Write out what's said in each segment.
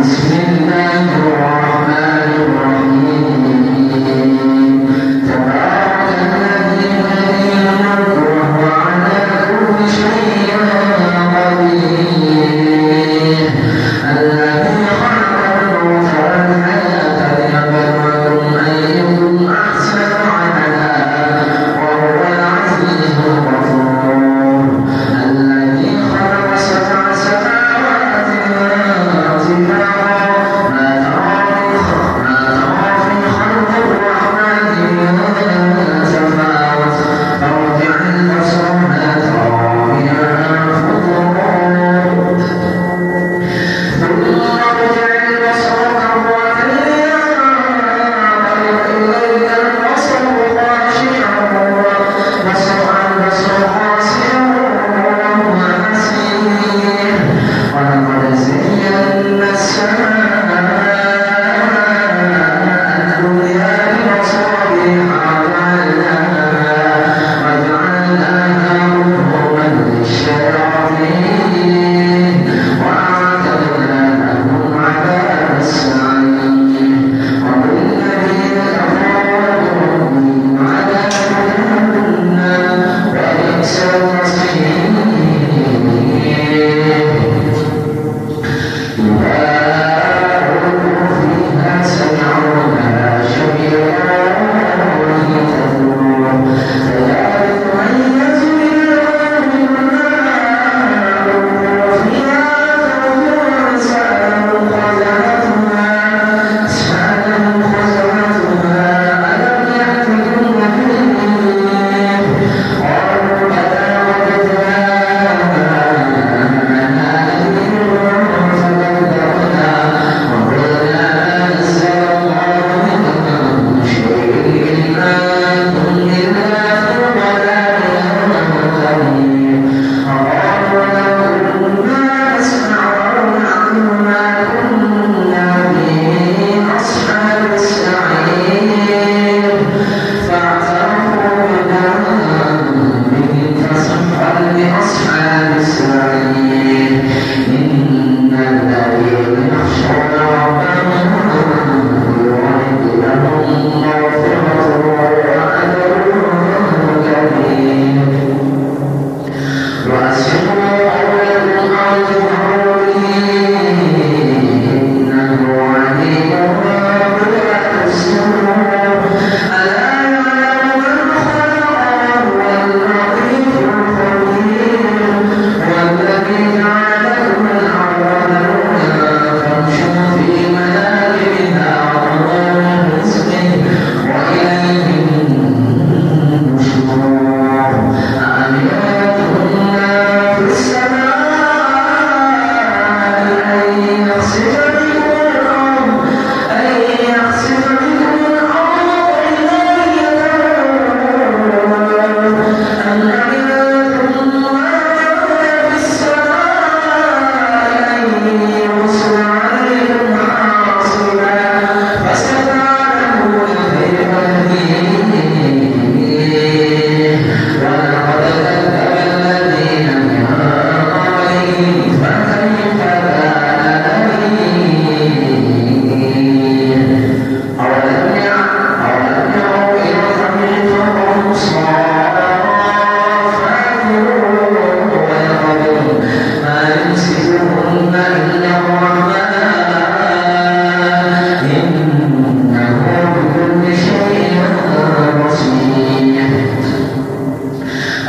Muslim وأسروا أولادكم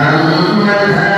Amém.